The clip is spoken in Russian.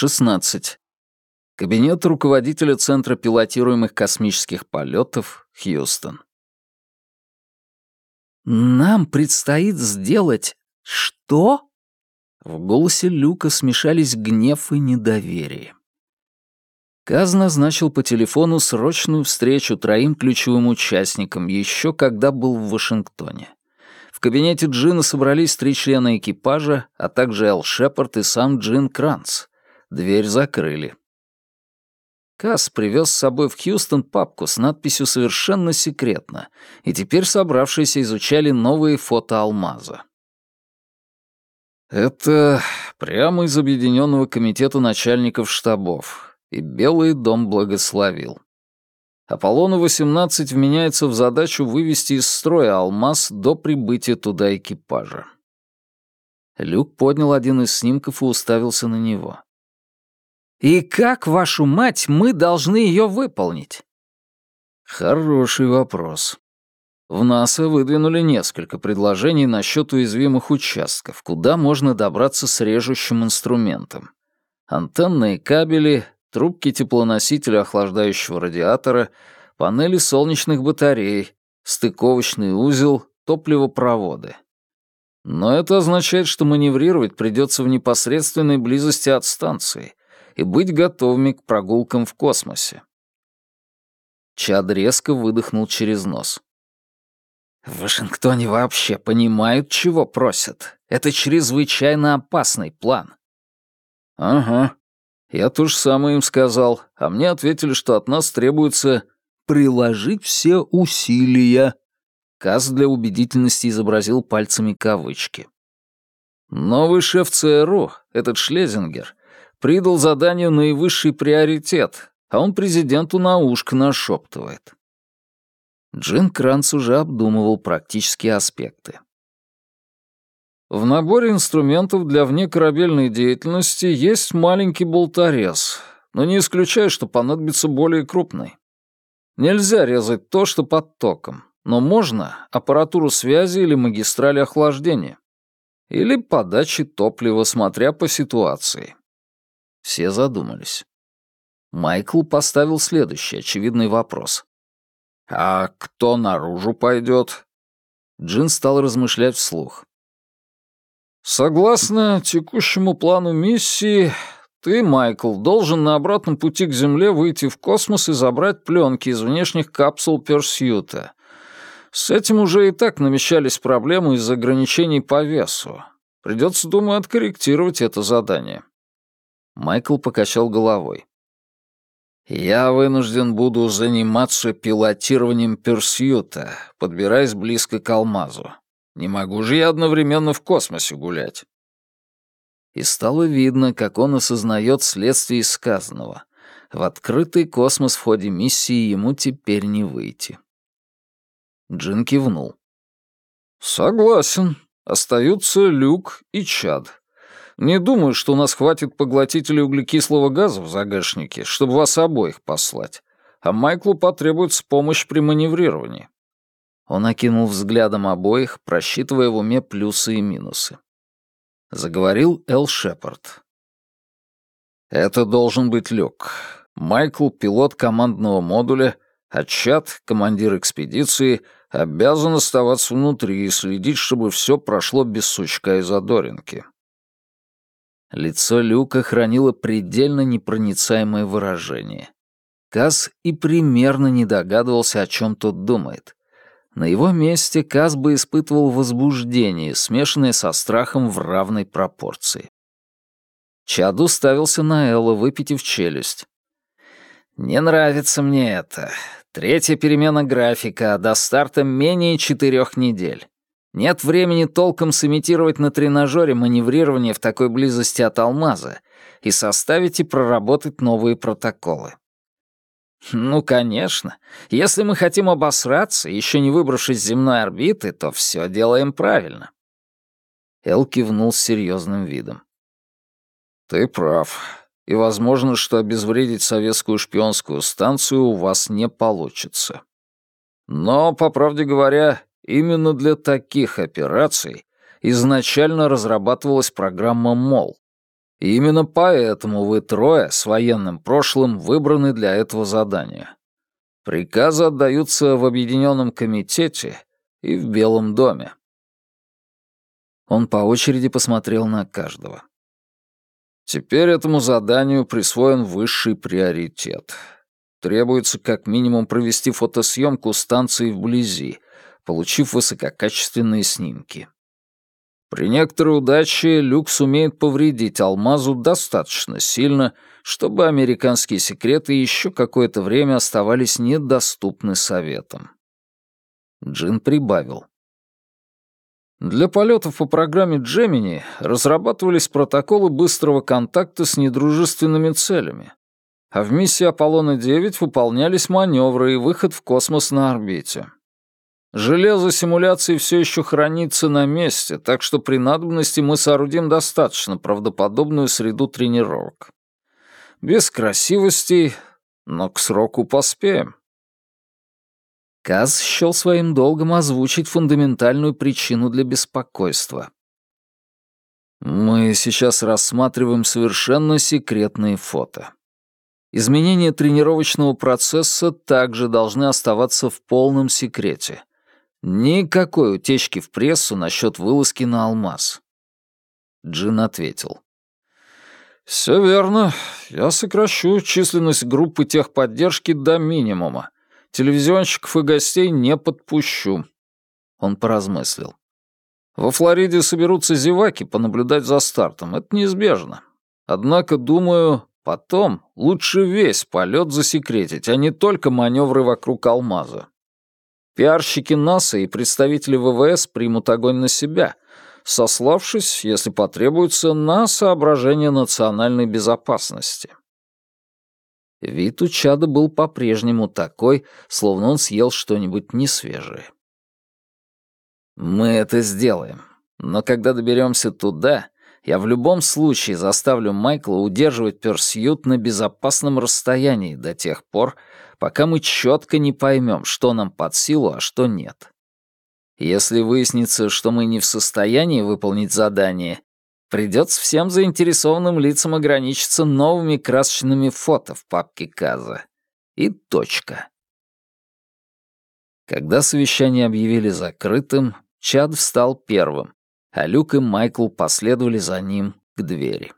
Шестнадцать. Кабинет руководителя Центра пилотируемых космических полетов, Хьюстон. «Нам предстоит сделать что?» В голосе Люка смешались гнев и недоверие. Каз назначил по телефону срочную встречу троим ключевым участникам, еще когда был в Вашингтоне. В кабинете Джина собрались три члена экипажа, а также Эл Шепард и сам Джин Кранц. Дверь закрыли. Касс привез с собой в Хьюстон папку с надписью «Совершенно секретно», и теперь собравшиеся изучали новые фото алмаза. «Это прямо из Объединенного комитета начальников штабов, и Белый дом благословил. Аполлону-18 вменяется в задачу вывести из строя алмаз до прибытия туда экипажа». Люк поднял один из снимков и уставился на него. И как, вашу мать, мы должны ее выполнить? Хороший вопрос. В НАСА выдвинули несколько предложений насчет уязвимых участков, куда можно добраться с режущим инструментом. Антенные кабели, трубки теплоносителя охлаждающего радиатора, панели солнечных батарей, стыковочный узел, топливопроводы. Но это означает, что маневрировать придется в непосредственной близости от станции, и быть готовыми к прогулкам в космосе. Чад резко выдохнул через нос. В Вашингтоне вообще понимают, чего просят. Это чрезвычайно опасный план. Ага. Я то же самое им сказал, а мне ответили, что от нас требуется приложить все усилия. Каз для убедительности изобразил пальцами кавычки. Новый шеф ЦРУ, этот Шлезингер, придал заданию наивысший приоритет, а он президенту на ушко нашептывает. Джин Кранц уже обдумывал практические аспекты. В наборе инструментов для внекорабельной деятельности есть маленький болторез, но не исключаю, что понадобится более крупный. Нельзя резать то, что под током, но можно аппаратуру связи или магистрали охлаждения. Или подачи топлива, смотря по ситуации. Все задумались. Майкл поставил следующий очевидный вопрос. «А кто наружу пойдет?» Джин стал размышлять вслух. «Согласно текущему плану миссии, ты, Майкл, должен на обратном пути к Земле выйти в космос и забрать пленки из внешних капсул Персьюта. С этим уже и так намечались проблемы из-за ограничений по весу. Придется, думаю, откорректировать это задание. Майкл покачал головой. «Я вынужден буду заниматься пилотированием Персьюта, подбираясь близко к алмазу. Не могу же я одновременно в космосе гулять». И стало видно, как он осознает следствие сказанного. В открытый космос в ходе миссии ему теперь не выйти. Джин кивнул. «Согласен. Остаются Люк и Чад. Не думаю, что у нас хватит поглотителей углекислого газа в загашнике, чтобы вас обоих послать. А Майклу потребуется помощь при маневрировании». Он окинул взглядом обоих, просчитывая в уме плюсы и минусы. Заговорил Эл Шепард. «Это должен быть Люк. Майкл — пилот командного модуля, а Чат, командир экспедиции, обязан оставаться внутри и следить, чтобы все прошло без сучка и задоринки. Лицо Люка хранило предельно непроницаемое выражение. Каз и примерно не догадывался, о чем тот думает. На его месте Каз бы испытывал возбуждение, смешанное со страхом в равной пропорции. Чад уставился на Элла, выпитив челюсть. «Не нравится мне это. Третья перемена графика, а до старта менее четырех недель. Нет времени толком сымитировать на тренажере маневрирование в такой близости от алмаза и составить и проработать новые протоколы. Ну, конечно. Если мы хотим обосраться, еще не выбравшись с земной орбиты, то все делаем правильно. Эл кивнул с серьезным видом. Ты прав. И возможно, что обезвредить советскую шпионскую станцию у вас не получится. Но, по правде говоря, именно для таких операций изначально разрабатывалась программа МОЛ. И именно поэтому вы трое с военным прошлым выбраны для этого задания. Приказы отдаются в Объединенном комитете и в Белом доме. Он по очереди посмотрел на каждого. Теперь этому заданию присвоен высший приоритет. Требуется как минимум провести фотосъемку станции вблизи, получив высококачественные снимки. При некоторой удаче Люк сумеет повредить алмазу достаточно сильно, чтобы американские секреты еще какое-то время оставались недоступны советам. Джин прибавил. Для полетов по программе Джемини разрабатывались протоколы быстрого контакта с недружественными целями, а в миссии Аполлона-9 выполнялись маневры и выход в космос на орбите. Железо симуляции все еще хранится на месте, так что при надобности мы соорудим достаточно правдоподобную среду тренировок. Без красивостей, но к сроку поспеем. Каз счел своим долгом озвучить фундаментальную причину для беспокойства. Мы сейчас рассматриваем совершенно секретные фото. Изменения тренировочного процесса также должны оставаться в полном секрете. Никакой утечки в прессу насчет вылазки на алмаз. Джин ответил. «Все верно. Я сокращу численность группы техподдержки до минимума. Телевизионщиков и гостей не подпущу». Он поразмыслил. «Во Флориде соберутся зеваки понаблюдать за стартом. Это неизбежно. Однако, думаю, потом лучше весь полет засекретить, а не только маневры вокруг алмаза. Пиарщики НАСА и представители ВВС примут огонь на себя, сославшись, если потребуется, на соображения национальной безопасности. Вид у чада был по-прежнему такой, словно он съел что-нибудь несвежее. «Мы это сделаем. Но когда доберемся туда, я в любом случае заставлю Майкла удерживать Персьют на безопасном расстоянии до тех пор, пока мы четко не поймем, что нам под силу, а что нет. Если выяснится, что мы не в состоянии выполнить задание, Придется всем заинтересованным лицам ограничиться новыми красочными фото в папке Каза. И точка. Когда совещание объявили закрытым, Чад встал первым, а Люк и Майкл последовали за ним к двери.